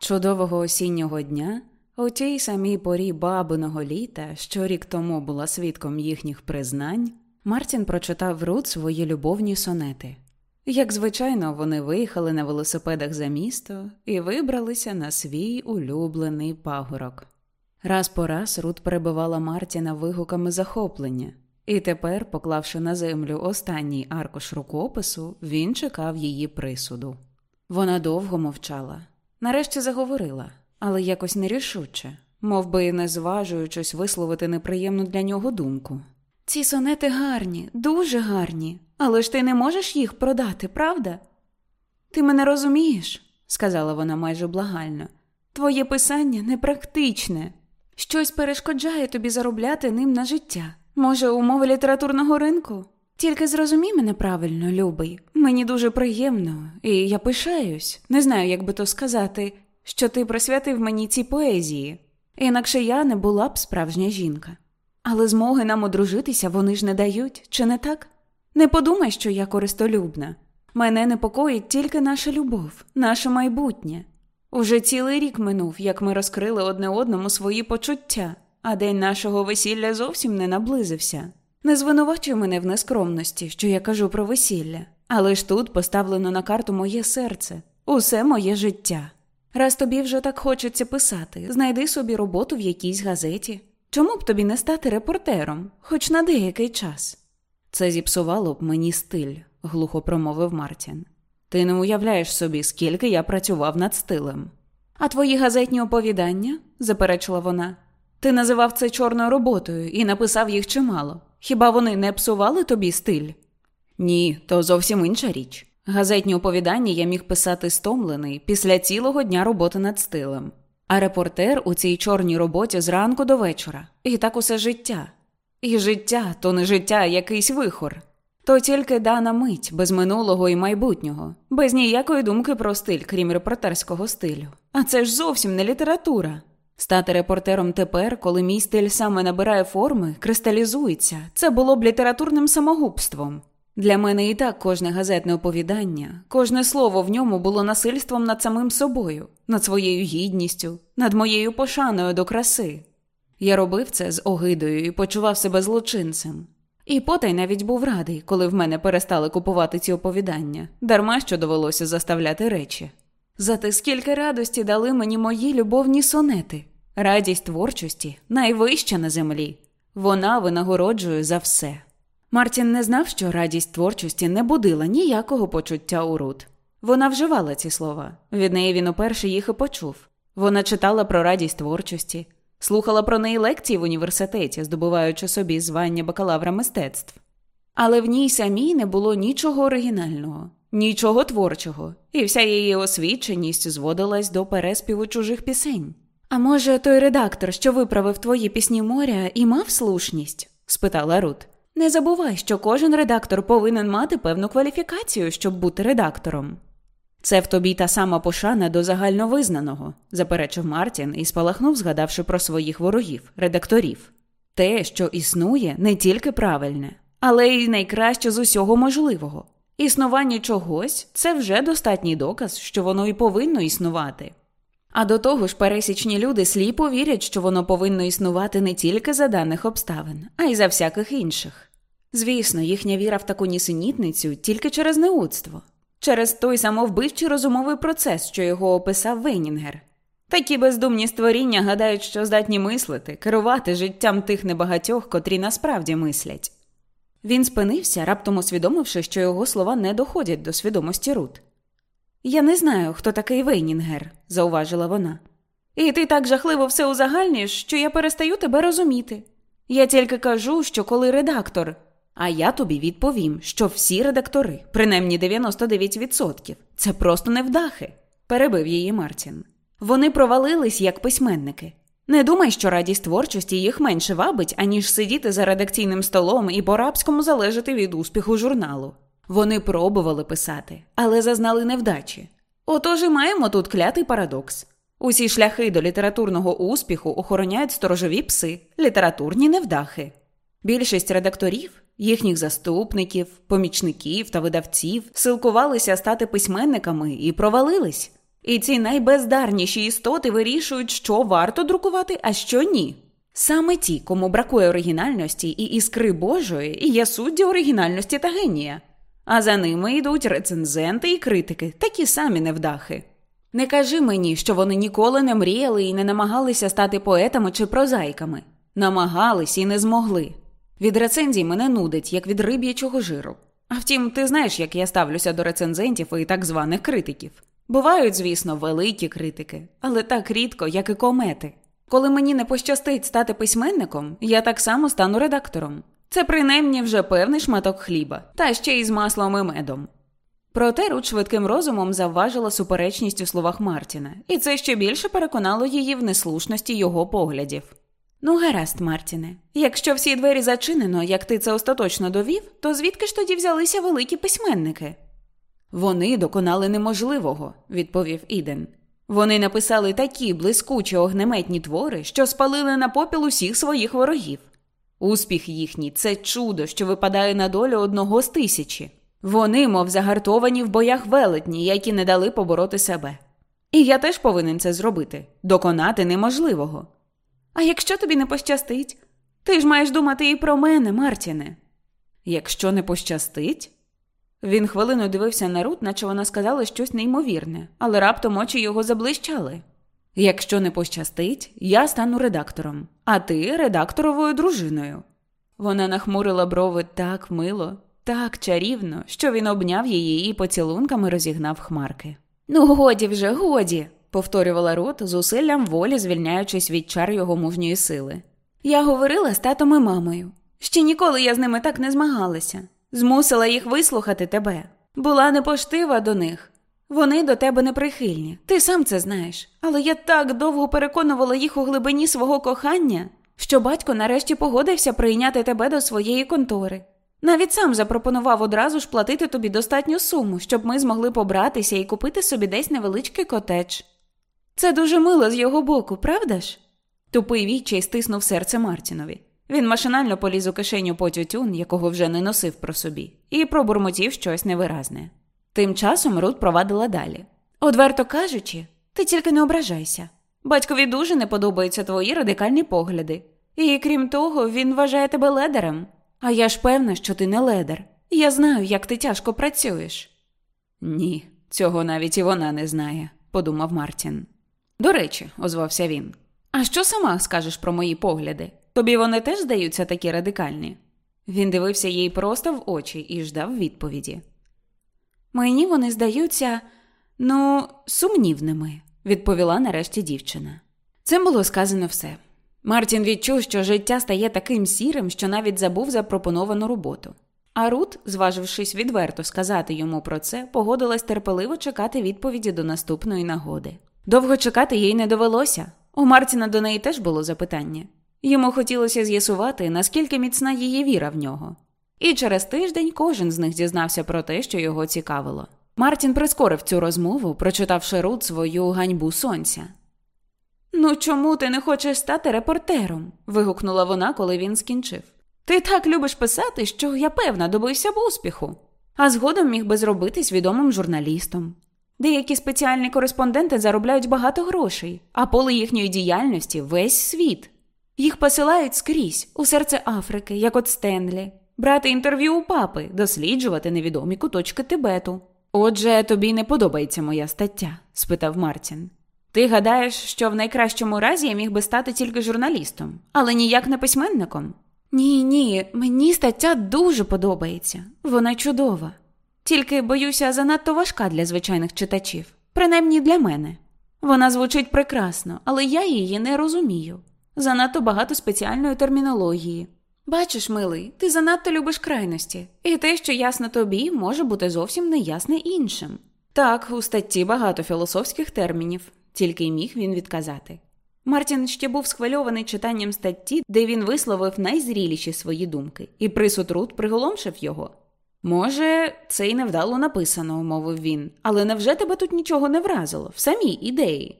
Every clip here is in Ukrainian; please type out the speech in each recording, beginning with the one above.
Чудового осіннього дня, у тій самій порі бабиного літа, що рік тому була свідком їхніх признань, Мартін прочитав Рут свої любовні сонети. Як звичайно, вони виїхали на велосипедах за місто і вибралися на свій улюблений пагорок. Раз по раз Рут перебивала Мартіна вигуками захоплення, і тепер, поклавши на землю останній аркуш рукопису, він чекав її присуду. Вона довго мовчала. Нарешті заговорила, але якось нерішуче, мов би не зважуючись висловити неприємну для нього думку. Ці сонети гарні, дуже гарні, але ж ти не можеш їх продати, правда? Ти мене розумієш, сказала вона майже благально. Твоє писання непрактичне. Щось перешкоджає тобі заробляти ним на життя. Може, умови літературного ринку? Тільки зрозумій мене правильно, любий. Мені дуже приємно, і я пишаюсь, не знаю, як би то сказати, що ти присвятив мені ці поезії, інакше я не була б справжня жінка. Але змоги нам одружитися вони ж не дають, чи не так? Не подумай, що я користолюбна. Мене непокоїть тільки наша любов, наше майбутнє. Уже цілий рік минув, як ми розкрили одне одному свої почуття, а день нашого весілля зовсім не наблизився. Не звинувачуй мене в нескромності, що я кажу про весілля, але ж тут поставлено на карту моє серце, усе моє життя. Раз тобі вже так хочеться писати, знайди собі роботу в якійсь газеті. Чому б тобі не стати репортером, хоч на деякий час? Це зіпсувало б мені стиль, глухо промовив Мартін. Ти не уявляєш собі, скільки я працював над стилем. А твої газетні оповідання, заперечила вона, ти називав це чорною роботою і написав їх чимало. Хіба вони не псували тобі стиль? Ні, то зовсім інша річ. Газетні оповідання я міг писати стомлений після цілого дня роботи над стилем. А репортер у цій чорній роботі зранку до вечора. І так усе життя. І життя то не життя, а якийсь вихор. То тільки дана мить без минулого і майбутнього, без ніякої думки про стиль, крім репортерського стилю. А це ж зовсім не література. Стати репортером тепер, коли мій стиль саме набирає форми, кристалізується, це було б літературним самогубством. Для мене і так кожне газетне оповідання, кожне слово в ньому було насильством над самим собою, над своєю гідністю, над моєю пошаною до краси. Я робив це з огидою і почував себе злочинцем. І потай навіть був радий, коли в мене перестали купувати ці оповідання, дарма що довелося заставляти речі. Зате скільки радості дали мені мої любовні сонети, радість творчості найвища на землі. Вона винагороджує за все. Мартін не знав, що радість творчості не будила ніякого почуття у Рут. Вона вживала ці слова. Від неї він уперше їх і почув. Вона читала про радість творчості, слухала про неї лекції в університеті, здобуваючи собі звання бакалавра мистецтв. Але в ній самій не було нічого оригінального, нічого творчого, і вся її освіченість зводилась до переспіву чужих пісень. А може, той редактор, що виправив твої пісні моря, і мав слушність? спитала Рут. Не забувай, що кожен редактор повинен мати певну кваліфікацію, щоб бути редактором. Це в тобі та сама пошана до загальновизнаного, заперечив Мартін і спалахнув, згадавши про своїх ворогів, редакторів. Те, що існує, не тільки правильне, але й найкраще з усього можливого. Існування чогось це вже достатній доказ, що воно і повинно існувати. А до того ж, пересічні люди сліпо вірять, що воно повинно існувати не тільки за даних обставин, а й за всяких інших. Звісно, їхня віра в таку нісенітницю тільки через неудство, через той самовбивчий розумовий процес, що його описав Вейнінгер. Такі бездумні створіння гадають, що здатні мислити, керувати життям тих небагатьох, котрі насправді мислять. Він спинився, раптом усвідомивши, що його слова не доходять до свідомості Рут. Я не знаю, хто такий Вейнінгер, зауважила вона. І ти так жахливо все узагальнюєш, що я перестаю тебе розуміти. Я тільки кажу, що коли редактор. А я тобі відповім, що всі редактори, принаймні 99%, це просто невдахи, перебив її Мартін. Вони провалились як письменники. Не думай, що радість творчості їх менше вабить, аніж сидіти за редакційним столом і по рабському залежати від успіху журналу. Вони пробували писати, але зазнали невдачі. Отож і маємо тут клятий парадокс. Усі шляхи до літературного успіху охороняють сторожові пси, літературні невдахи. Більшість редакторів, їхніх заступників, помічників та видавців силкувалися стати письменниками і провалились. І ці найбездарніші істоти вирішують, що варто друкувати, а що ні. Саме ті, кому бракує оригінальності і іскри Божої, і є судді оригінальності та генія. А за ними йдуть рецензенти і критики, такі самі невдахи. Не кажи мені, що вони ніколи не мріяли і не намагалися стати поетами чи прозаїками. Намагались і не змогли. Від рецензій мене нудить, як від риб'ячого жиру. А втім, ти знаєш, як я ставлюся до рецензентів і так званих критиків. Бувають, звісно, великі критики, але так рідко, як і комети. Коли мені не пощастить стати письменником, я так само стану редактором. Це принаймні вже певний шматок хліба, та ще й з маслом і медом. Проте Рут швидким розумом завважила суперечність у словах Мартіна, і це ще більше переконало її в неслушності його поглядів. Ну, гаразд, Мартіне, якщо всі двері зачинено, як ти це остаточно довів, то звідки ж тоді взялися великі письменники? Вони доконали неможливого, відповів Іден. Вони написали такі блискучі огнеметні твори, що спалили на попіл усіх своїх ворогів. Успіх їхній це чудо, що випадає на долю одного з тисячі. Вони, мов загартовані в боях велетні, які не дали побороти себе. І я теж повинен це зробити доконати неможливого. А якщо тобі не пощастить, ти ж маєш думати і про мене, Мартіне. Якщо не пощастить. Він хвилину дивився на Рут, наче вона сказала щось неймовірне, але раптом очі його заблищали. Якщо не пощастить, я стану редактором, а ти редакторовою дружиною. Вона нахмурила брови так мило, так чарівно, що він обняв її і поцілунками розігнав хмарки. Ну, годі вже, годі, повторювала Рут, зусиллям волі звільняючись від чар його мужньої сили. Я говорила з татом і мамою. Ще ніколи я з ними так не змагалася. Змусила їх вислухати тебе. Була непоштива до них. Вони до тебе неприхильні. Ти сам це знаєш. Але я так довго переконувала їх у глибині свого кохання, що батько нарешті погодився прийняти тебе до своєї контори. Навіть сам запропонував одразу ж платити тобі достатню суму, щоб ми змогли побратися і купити собі десь невеличкий котедж. Це дуже мило з його боку, правда ж? Тупий відчай стиснув серце Мартінові. Він машинально поліз у кишеню по тютюн, якого вже не носив про собі, і пробурмотів щось невиразне. Тим часом Рут провадила далі. Одверто кажучи, ти тільки не ображайся. Батькові дуже не подобаються твої радикальні погляди. І крім того, він вважає тебе ледером. А я ж певна, що ти не ледер. Я знаю, як ти тяжко працюєш. Ні, цього навіть і вона не знає, подумав Мартін. До речі, озвався він. А що сама скажеш про мої погляди? Тобі вони теж здаються такі радикальні? Він дивився їй просто в очі і ждав відповіді. Мені вони здаються, ну, сумнівними, відповіла нарешті дівчина. Цим було сказано все. Мартін відчув, що життя стає таким сірим, що навіть забув запропоновану роботу. А Рут, зважившись відверто сказати йому про це, погодилась терпеливо чекати відповіді до наступної нагоди. Довго чекати їй не довелося. У Мартіна до неї теж було запитання. Йому хотілося з'ясувати, наскільки міцна її віра в нього. І через тиждень кожен з них дізнався про те, що його цікавило. Мартін прискорив цю розмову, прочитавши Рут свою ганьбу сонця. Ну, чому ти не хочеш стати репортером? вигукнула вона, коли він скінчив. Ти так любиш писати, що я певна добився б успіху, а згодом міг би зробитись відомим журналістом. Деякі спеціальні кореспонденти заробляють багато грошей, а поле їхньої діяльності весь світ. Їх посилають скрізь у серце Африки, як от Стенлі, брати інтерв'ю у папи, досліджувати невідомі куточки Тибету. Отже, тобі не подобається моя стаття? спитав Мартін. Ти гадаєш, що в найкращому разі я міг би стати тільки журналістом, але ніяк не письменником? Ні, ні, мені стаття дуже подобається. Вона чудова. Тільки, боюся, занадто важка для звичайних читачів, принаймні для мене. Вона звучить прекрасно, але я її не розумію. Занадто багато спеціальної термінології. Бачиш, милий, ти занадто любиш крайності, і те, що ясно тобі, може бути зовсім неясне іншим. Так, у статті багато філософських термінів. тільки й міг він відказати. Мартін ще був схвильований читанням статті, де він висловив найзріліші свої думки, і присуд приголомшив його. Може, це й невдало написано, мовив він, але невже тебе тут нічого не вразило, в самій ідеї?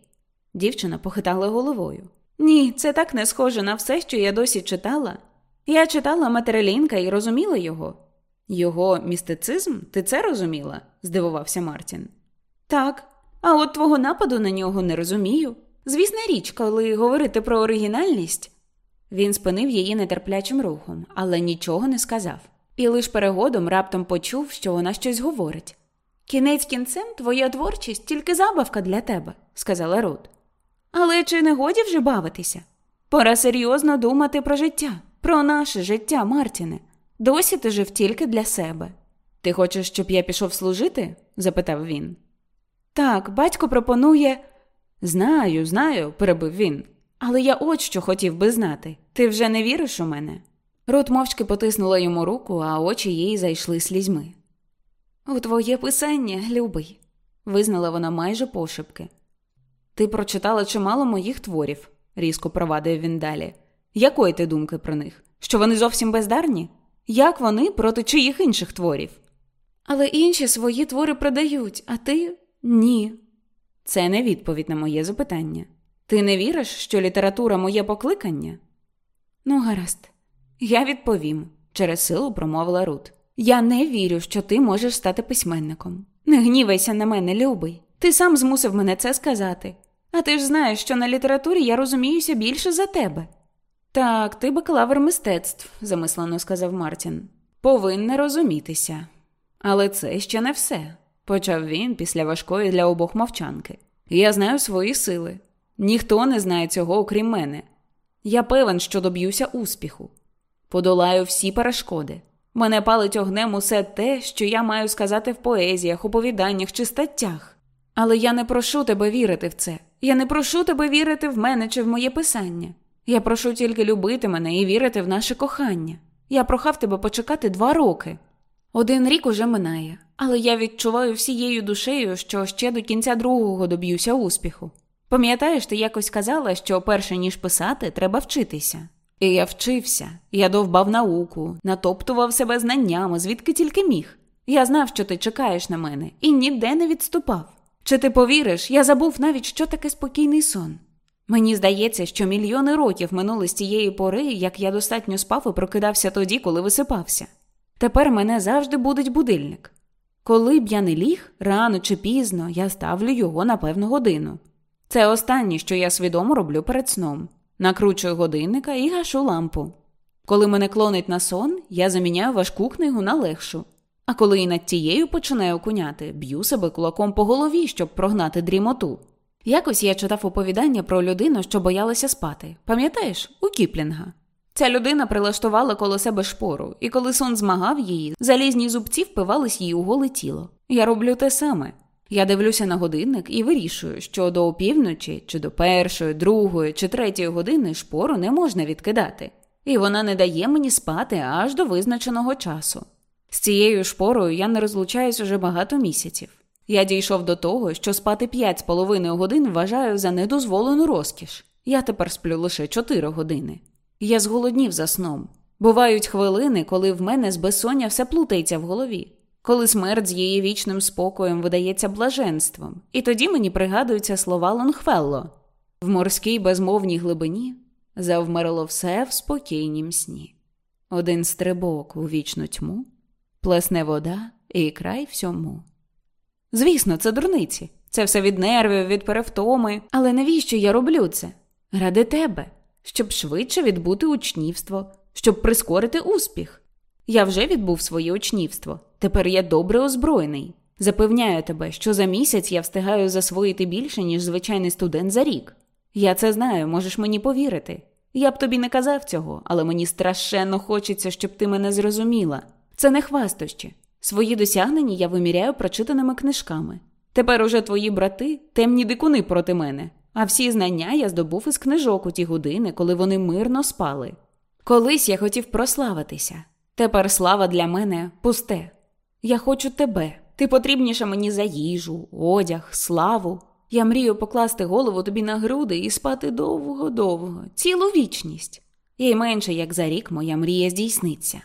Дівчина похитала головою. Ні, це так не схоже на все, що я досі читала. Я читала матерелінка і розуміла його. Його містицизм? Ти це розуміла? здивувався Мартін. Так, а от твого нападу на нього не розумію. Звісна річ, коли говорити про оригінальність. Він спинив її нетерплячим рухом, але нічого не сказав. І лиш перегодом раптом почув, що вона щось говорить. Кінець кінцем твоя творчість тільки забавка для тебе, сказала Рут. Але чи не годі вже бавитися? Пора серйозно думати про життя, про наше життя, Мартіне. Досі ти жив тільки для себе. Ти хочеш, щоб я пішов служити? запитав він. Так, батько пропонує. Знаю, знаю, перебив він. Але я от що хотів би знати. Ти вже не віриш у мене? Рут мовчки потиснула йому руку, а очі їй зайшли слізьми. У твоє писання, любий, визнала вона майже пошепки. Ти прочитала чимало моїх творів, різко провадив він далі. Якої ти думки про них? Що вони зовсім бездарні? Як вони проти чиїх інших творів? Але інші свої твори продають, а ти ні. Це не відповідь на моє запитання. Ти не віриш, що література моє покликання? Ну, гаразд, я відповім, через силу промовила Рут. Я не вірю, що ти можеш стати письменником. Не гнівайся на мене, любий. Ти сам змусив мене це сказати. А ти ж знаєш, що на літературі я розуміюся більше за тебе. Так, ти бакалавр мистецтв, замислено сказав Мартін. Повинна розумітися. Але це ще не все, почав він після важкої для обох мовчанки. Я знаю свої сили. Ніхто не знає цього, окрім мене. Я певен, що доб'юся успіху. Подолаю всі перешкоди. Мене палить огнем усе те, що я маю сказати в поезіях, оповіданнях чи статтях. Але я не прошу тебе вірити в це. Я не прошу тебе вірити в мене чи в моє писання. Я прошу тільки любити мене і вірити в наше кохання. Я прохав тебе почекати два роки. Один рік уже минає, але я відчуваю всією душею, що ще до кінця другого доб'юся успіху. Пам'ятаєш, ти якось казала, що перше ніж писати, треба вчитися. І я вчився, я довбав науку, натоптував себе знаннями, звідки тільки міг. Я знав, що ти чекаєш на мене, і ніде не відступав. Чи ти повіриш, я забув навіть, що таке спокійний сон. Мені здається, що мільйони років минули з тієї пори, як я достатньо спав і прокидався тоді, коли висипався. Тепер мене завжди будить будильник. Коли б я не ліг, рано чи пізно я ставлю його на певну годину. Це останнє, що я свідомо роблю перед сном. Накручую годинника і гашу лампу. Коли мене клонить на сон, я заміняю важку книгу на легшу. А коли і над тією починаю куняти, б'ю себе кулаком по голові, щоб прогнати дрімоту. Якось я читав оповідання про людину, що боялася спати. Пам'ятаєш, у Кіплінга. Ця людина прилаштувала коло себе шпору, і коли сон змагав її, залізні зубці впивались їй у голе тіло. Я роблю те саме. Я дивлюся на годинник і вирішую, що до опівночі, чи до першої, другої чи третьої години шпору не можна відкидати, і вона не дає мені спати аж до визначеного часу. З цією шпорою я не розлучаюсь уже багато місяців. Я дійшов до того, що спати п'ять з половиною годин вважаю за недозволену розкіш. Я тепер сплю лише чотири години. Я зголоднів за сном. Бувають хвилини, коли в мене з безсоння все плутається в голові, коли смерть з її вічним спокоєм видається блаженством, і тоді мені пригадуються слова Лонгфелло в морській безмовній глибині завмерло все в спокійнім сні. Один стрибок у вічну тьму, плесне вода і край всьому. Звісно, це дурниці. Це все від нервів, від перевтоми. Але навіщо я роблю це? Ради тебе, щоб швидше відбути учнівство, щоб прискорити успіх. Я вже відбув своє учнівство. Тепер я добре озброєний. Запевняю тебе, що за місяць я встигаю засвоїти більше, ніж звичайний студент за рік. Я це знаю, можеш мені повірити. Я б тобі не казав цього, але мені страшенно хочеться, щоб ти мене зрозуміла. Це не хвастощі. Свої досягнення я виміряю прочитаними книжками. Тепер уже твої брати темні дикуни проти мене, а всі знання я здобув із книжок у ті години, коли вони мирно спали. Колись я хотів прославитися. Тепер слава для мене пусте. Я хочу тебе. Ти потрібніша мені за їжу, одяг, славу. Я мрію покласти голову тобі на груди і спати довго-довго, цілу вічність. І менше як за рік моя мрія здійсниться.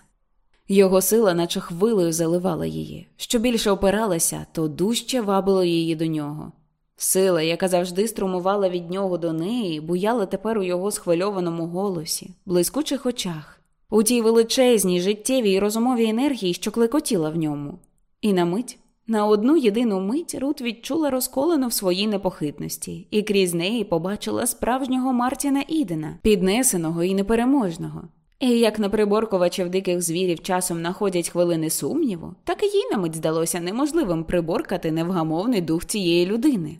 Його сила, наче хвилею, заливала її. Що більше опиралася, то дужче вабило її до нього. Сила, яка завжди струмувала від нього до неї, буяла тепер у його схвильованому голосі, блискучих очах, у тій величезній життєвій і розумовій енергії, що клекотіла в ньому. І на мить, на одну єдину мить Рут відчула розколену в своїй непохитності, і крізь неї побачила справжнього Мартіна Ідена, піднесеного і непереможного. І як на приборкувачів диких звірів часом находять хвилини сумніву, так і їй на мить здалося неможливим приборкати невгамовний дух цієї людини.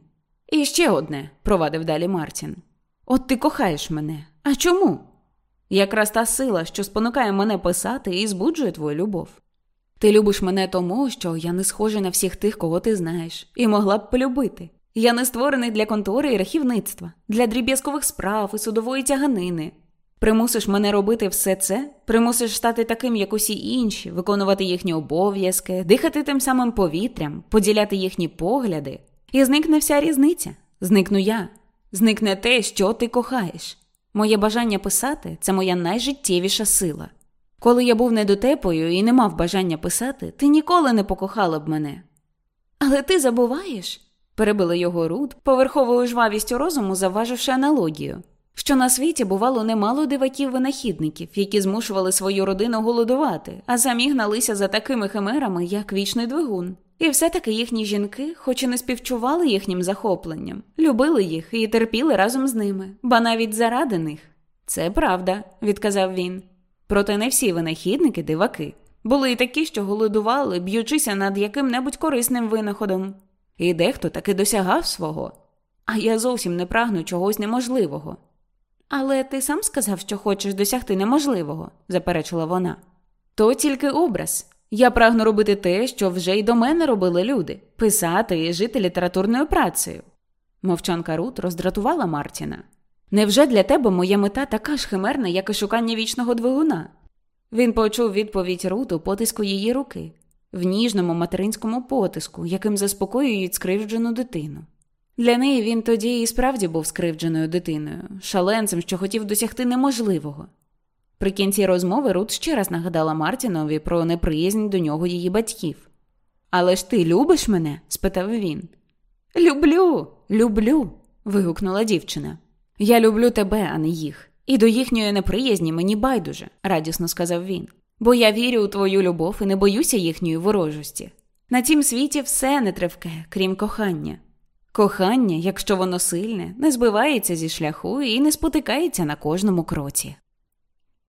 І ще одне, провадив далі Мартін. От ти кохаєш мене. А чому? Якраз та сила, що спонукає мене писати і збуджує твою любов. Ти любиш мене тому, що я не схожа на всіх тих, кого ти знаєш, і могла б полюбити. Я не створений для контори і рахівництва, для дріб'язкових справ і судової тяганини. Примусиш мене робити все це, примусиш стати таким, як усі інші, виконувати їхні обов'язки, дихати тим самим повітрям, поділяти їхні погляди. І зникне вся різниця. Зникну я, зникне те, що ти кохаєш. Моє бажання писати це моя найжиттєвіша сила. Коли я був недотепою і не мав бажання писати, ти ніколи не покохала б мене. Але ти забуваєш, перебила його Рут, поверховою жвавістю розуму завваживши аналогію, що на світі бувало немало диваків-винахідників, які змушували свою родину голодувати, а самі гналися за такими химерами, як вічний двигун. І все-таки їхні жінки, хоч і не співчували їхнім захопленням, любили їх і терпіли разом з ними, ба навіть заради них. Це правда, відказав він. Проте не всі винахідники диваки. Були й такі, що голодували, б'ючися над яким-небудь корисним винаходом. І дехто таки досягав свого. А я зовсім не прагну чогось неможливого. Але ти сам сказав, що хочеш досягти неможливого, заперечила вона. То тільки образ. Я прагну робити те, що вже й до мене робили люди писати і жити літературною працею. Мовчанка Рут роздратувала Мартіна. Невже для тебе моя мета така ж химерна, як і шукання вічного двигуна? Він почув відповідь Рут у потиску її руки, в ніжному материнському потиску, яким заспокоюють скривджену дитину. Для неї він тоді і справді був скривдженою дитиною, шаленцем, що хотів досягти неможливого. При кінці розмови Рут ще раз нагадала Мартінові про неприязнь до нього її батьків. Але ж ти любиш мене? спитав він. Люблю, люблю. вигукнула дівчина. Я люблю тебе, а не їх. І до їхньої неприязні мені байдуже, радісно сказав він. Бо я вірю у твою любов і не боюся їхньої ворожості. На цім світі все нетривке, крім кохання. Кохання, якщо воно сильне, не збивається зі шляху і не спотикається на кожному кроці.